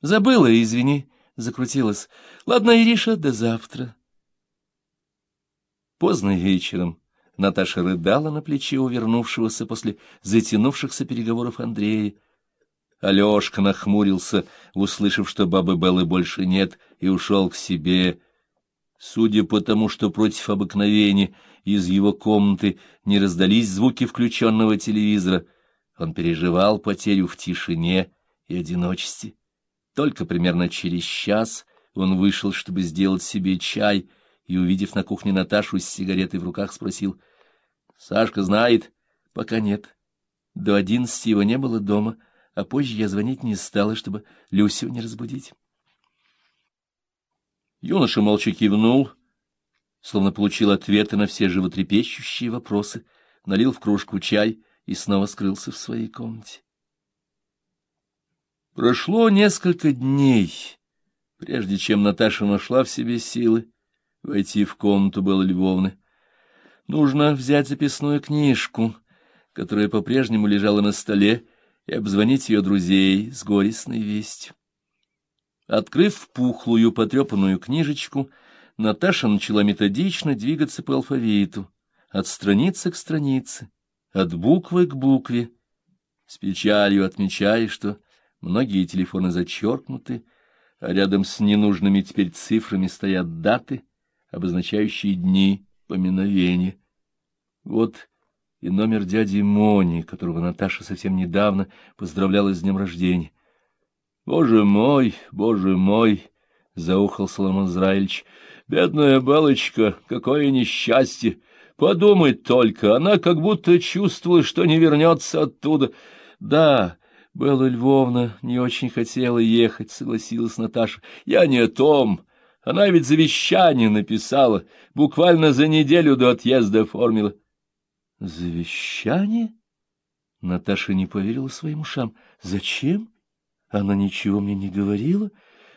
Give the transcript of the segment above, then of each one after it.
Забыла, извини, закрутилась. Ладно, Ириша, до завтра. Поздно вечером Наташа рыдала на плече увернувшегося после затянувшихся переговоров Андрея. Алешка нахмурился, услышав, что бабы Беллы больше нет, и ушел к себе. Судя по тому, что против обыкновения из его комнаты не раздались звуки включенного телевизора, он переживал потерю в тишине и одиночестве. Только примерно через час он вышел, чтобы сделать себе чай, и, увидев на кухне Наташу с сигаретой в руках, спросил, «Сашка знает?» «Пока нет. До одиннадцати его не было дома» а позже я звонить не стала, чтобы Люсю не разбудить. Юноша молча кивнул, словно получил ответы на все животрепещущие вопросы, налил в кружку чай и снова скрылся в своей комнате. Прошло несколько дней, прежде чем Наташа нашла в себе силы войти в комнату Беллы Львовны. Нужно взять записную книжку, которая по-прежнему лежала на столе, и обзвонить ее друзей с горестной вестью. Открыв пухлую потрепанную книжечку, Наташа начала методично двигаться по алфавиту, от страницы к странице, от буквы к букве, с печалью отмечая, что многие телефоны зачеркнуты, а рядом с ненужными теперь цифрами стоят даты, обозначающие дни поминовения. Вот и номер дяди Мони, которого Наташа совсем недавно поздравляла с днем рождения. «Боже мой, боже мой!» — заухал Соломон Израильевич. «Бедная Балочка, какое несчастье! Подумать только, она как будто чувствовала, что не вернется оттуда. Да, Белла Львовна не очень хотела ехать, — согласилась Наташа. Я не о том. Она ведь завещание написала, буквально за неделю до отъезда оформила. Завещание? Наташа не поверила своим ушам. Зачем? Она ничего мне не говорила.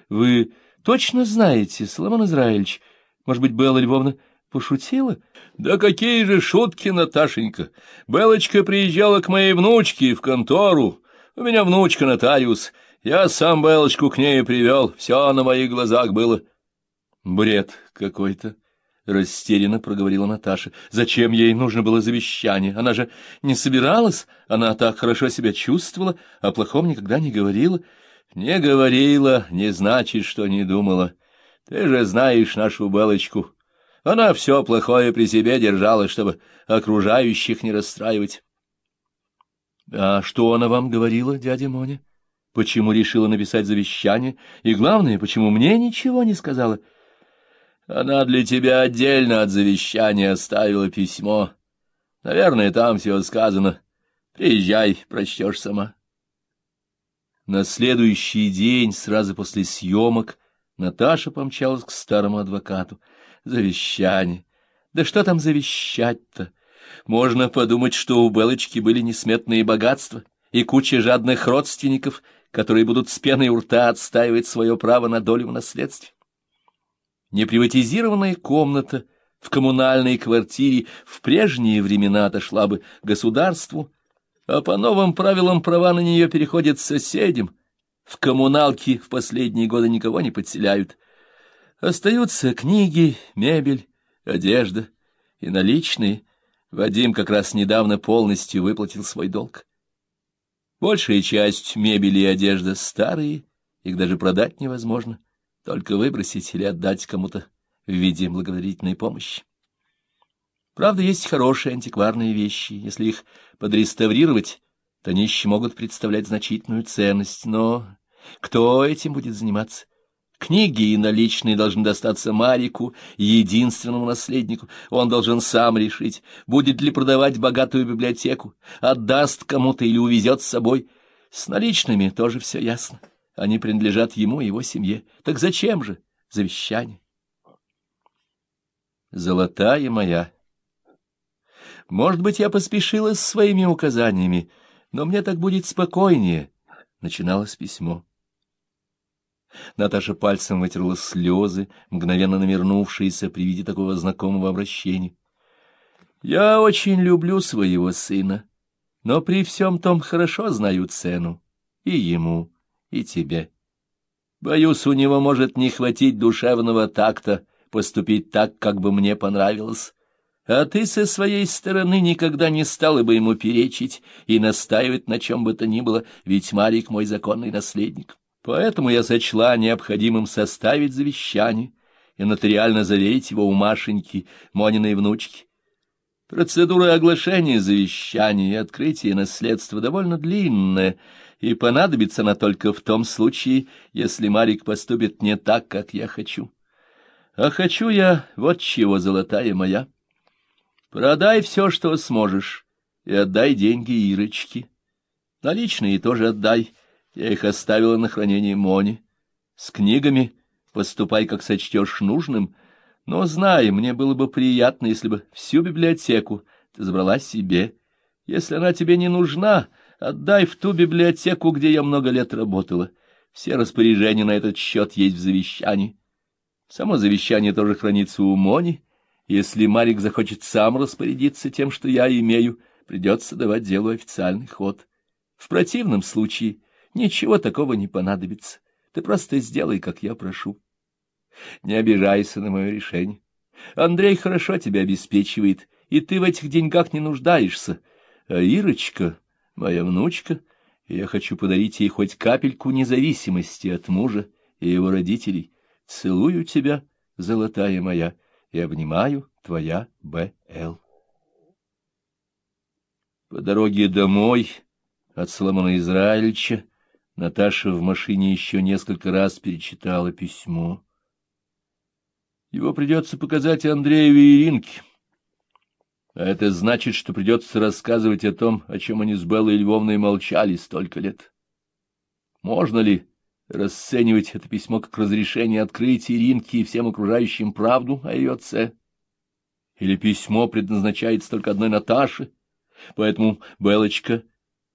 Вы точно знаете, Соломон Израильевич? Может быть, Белла Львовна пошутила? Да какие же шутки, Наташенька! Белочка приезжала к моей внучке в контору. У меня внучка нотариус. Я сам Белочку к ней привел. Все на моих глазах было. Бред какой-то. — растерянно проговорила Наташа. — Зачем ей нужно было завещание? Она же не собиралась, она так хорошо себя чувствовала, о плохом никогда не говорила. — Не говорила, не значит, что не думала. Ты же знаешь нашу Белочку. Она все плохое при себе держала, чтобы окружающих не расстраивать. — А что она вам говорила, дядя Моня? Почему решила написать завещание? И главное, почему мне ничего не сказала? — она для тебя отдельно от завещания оставила письмо. Наверное, там все сказано. Приезжай, прочтешь сама. На следующий день, сразу после съемок, Наташа помчалась к старому адвокату. Завещание. Да что там завещать-то? Можно подумать, что у Белочки были несметные богатства и куча жадных родственников, которые будут с пеной у рта отстаивать свое право на долю в наследстве неприватизированная комната в коммунальной квартире в прежние времена отошла бы государству, а по новым правилам права на нее переходят соседям. В коммуналке в последние годы никого не подселяют. Остаются книги, мебель, одежда и наличные. Вадим как раз недавно полностью выплатил свой долг. Большая часть мебели и одежды старые, их даже продать невозможно только выбросить или отдать кому-то в виде благодарительной помощи. Правда, есть хорошие антикварные вещи. Если их подреставрировать, то они еще могут представлять значительную ценность. Но кто этим будет заниматься? Книги и наличные должны достаться Марику, единственному наследнику. Он должен сам решить, будет ли продавать богатую библиотеку, отдаст кому-то или увезет с собой. С наличными тоже все ясно. Они принадлежат ему и его семье. Так зачем же завещание? Золотая моя. Может быть, я поспешила с своими указаниями, но мне так будет спокойнее. Начиналось письмо. Наташа пальцем вытерла слезы, мгновенно намернувшиеся при виде такого знакомого обращения. «Я очень люблю своего сына, но при всем том хорошо знаю цену и ему, и тебе. Боюсь, у него может не хватить душевного такта поступить так, как бы мне понравилось. А ты со своей стороны никогда не стала бы ему перечить и настаивать на чем бы то ни было, ведь Марик мой законный наследник. Поэтому я сочла необходимым составить завещание и нотариально заверить его у Машеньки, Мониной внучки. Процедура оглашения завещания и открытия наследства довольно длинная, и понадобится она только в том случае, если Марик поступит не так, как я хочу. А хочу я вот чего, золотая моя. Продай все, что сможешь, и отдай деньги Ирочке. Наличные тоже отдай, я их оставила на хранение Мони. С книгами поступай, как сочтешь нужным, но знай, мне было бы приятно, если бы всю библиотеку ты забрала себе. Если она тебе не нужна, отдай в ту библиотеку, где я много лет работала. Все распоряжения на этот счет есть в завещании. Само завещание тоже хранится у Мони. Если Марик захочет сам распорядиться тем, что я имею, придется давать делу официальный ход. В противном случае ничего такого не понадобится. Ты просто сделай, как я прошу. Не обижайся на мое решение. Андрей хорошо тебя обеспечивает, и ты в этих деньгах не нуждаешься. А Ирочка, моя внучка, я хочу подарить ей хоть капельку независимости от мужа и его родителей. Целую тебя, золотая моя, и обнимаю твоя Б.Л. По дороге домой от Соломона Израильевича Наташа в машине еще несколько раз перечитала письмо. Его придется показать Андрею и Иринке. А это значит, что придется рассказывать о том, о чем они с Беллой Львовной молчали столько лет. Можно ли расценивать это письмо как разрешение открыть Иринке и всем окружающим правду о ее отце? Или письмо предназначается только одной Наташе, поэтому Белочка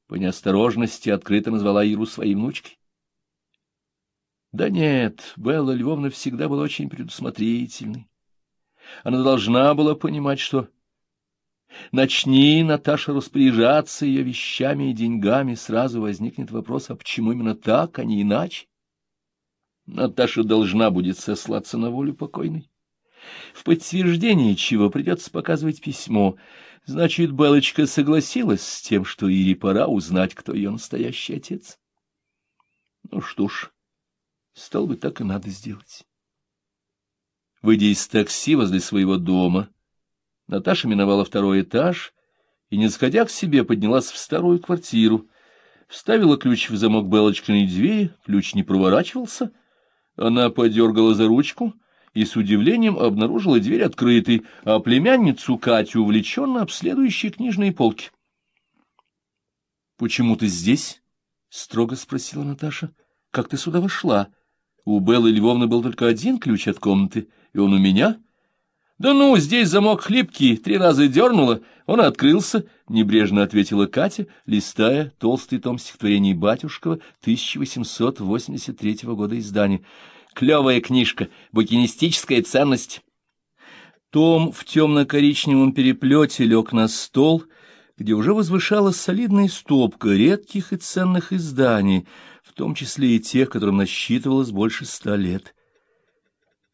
по неосторожности открыто назвала Иру своей внучкой? Да нет, Белла Львовна всегда была очень предусмотрительной. Она должна была понимать, что начни Наташа распоряжаться ее вещами и деньгами, сразу возникнет вопрос, а почему именно так, а не иначе? Наташа должна будет сослаться на волю покойной. В подтверждение чего придется показывать письмо. Значит, Белочка согласилась с тем, что Ире пора узнать, кто ее настоящий отец. Ну что ж... Стал бы, так и надо сделать. Выйдя из такси возле своего дома, Наташа миновала второй этаж и, не сходя к себе, поднялась в старую квартиру, вставила ключ в замок Белочкиной двери, ключ не проворачивался, она подергала за ручку и с удивлением обнаружила дверь открытой, а племянницу Катю увлеченно обследующей книжные полки. — Почему ты здесь? — строго спросила Наташа. — Как ты сюда вошла? — у Беллы Львовны был только один ключ от комнаты, и он у меня. Да ну, здесь замок хлипкий, три раза дернула, он открылся, — небрежно ответила Катя, листая толстый том стихотворений Батюшкова 1883 года издания. Клевая книжка, букинистическая ценность. Том в темно-коричневом переплете лег на стол, где уже возвышалась солидная стопка редких и ценных изданий — в том числе и тех, которым насчитывалось больше ста лет.